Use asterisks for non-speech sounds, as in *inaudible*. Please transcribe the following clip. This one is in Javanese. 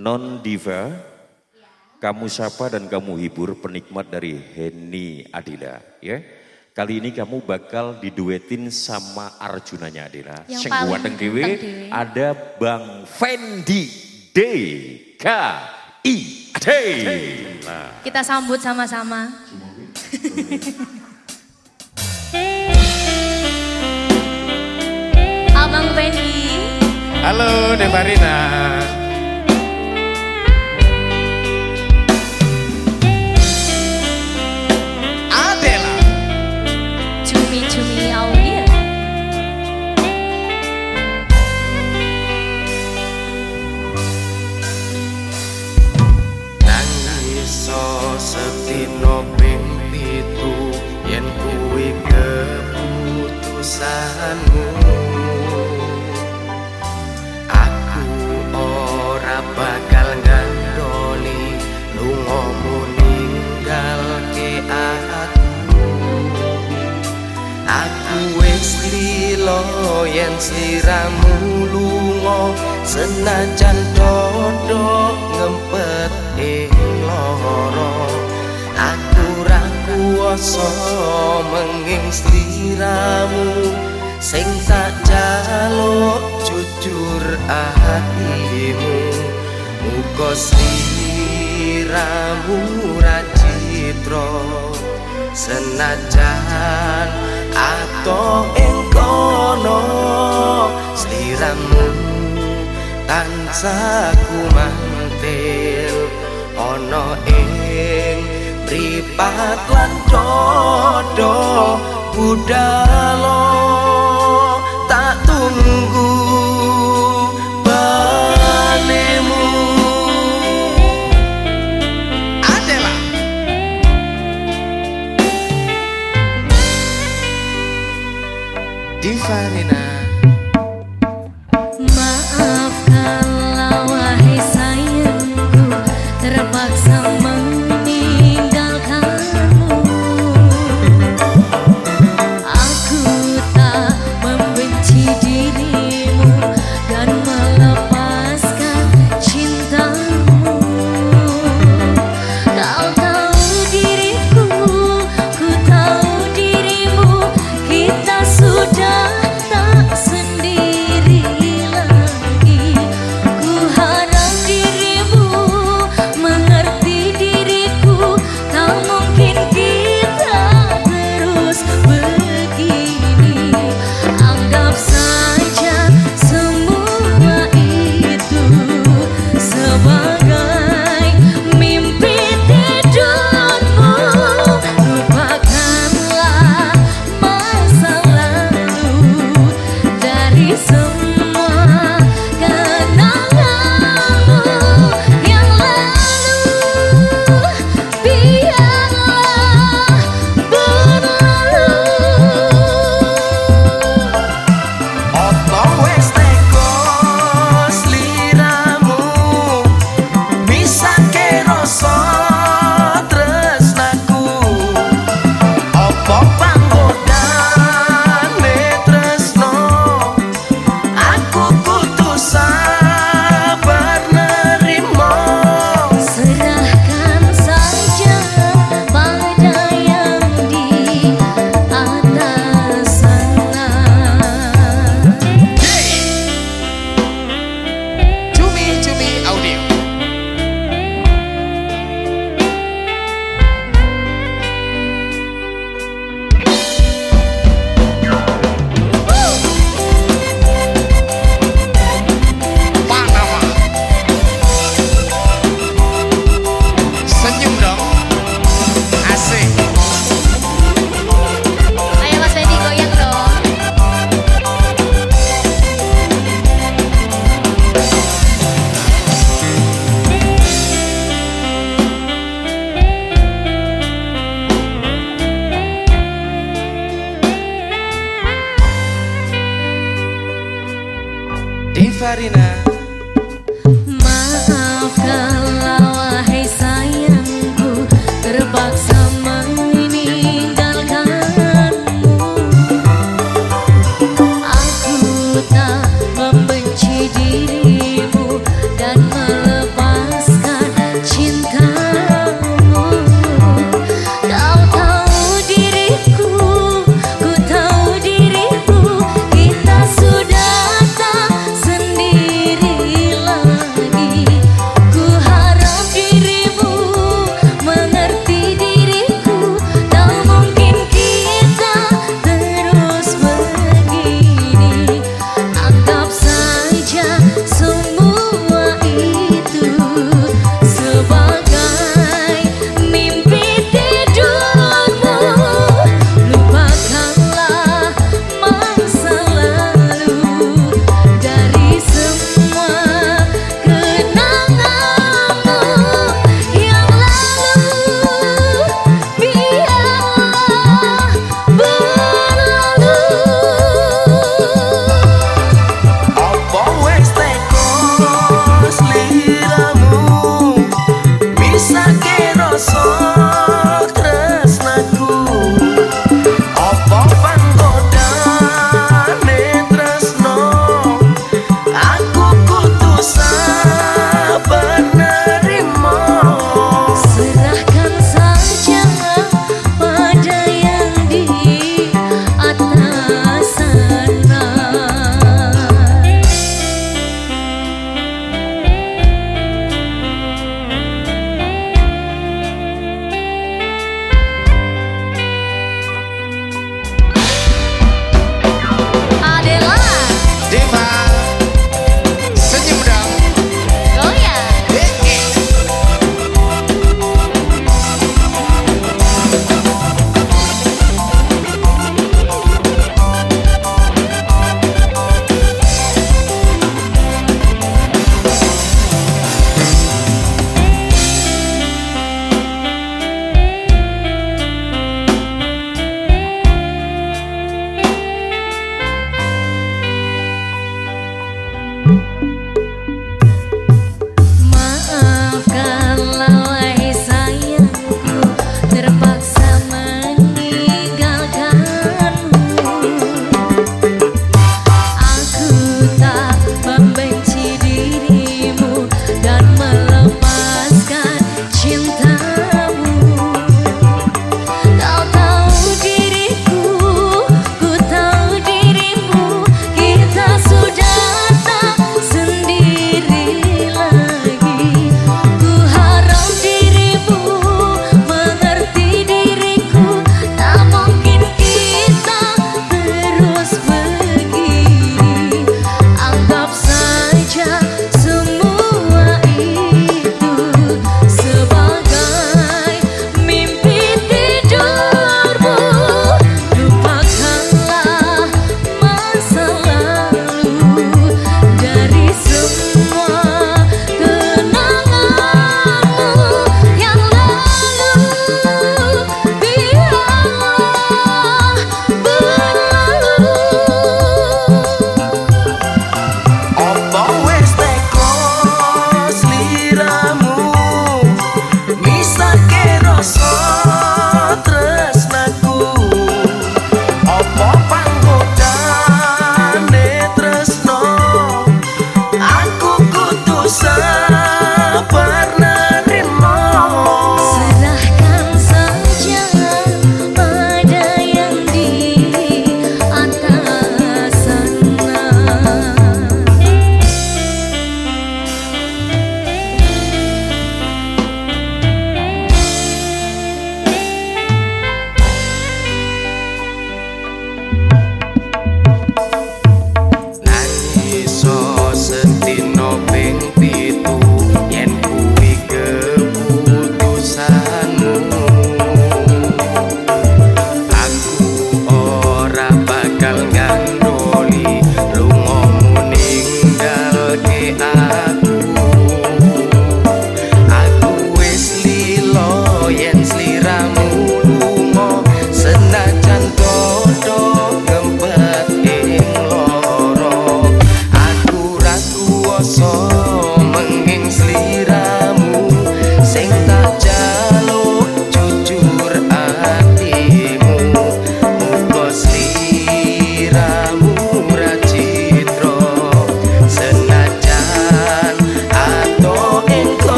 Non Diva, kamu sapa dan kamu hibur penikmat dari Henny Adila, ya. Kali ini kamu bakal diduetin sama Arjunanya Adila. Yang Sing paling dewe ada Bang Fendi D K I D. Nah, Kita sambut sama-sama. *laughs* Abang Fendi. Halo Demarina. Sliramu lunga senajan dodok ngempet ing loro Aku ra kuwasa menging sliramu sing tak jaluk jujur hatimu. Muga sliramu ra citra senajan ato ing kono tansah kumantil ana ing mripat lan dodo budalo tak tunggu Farina.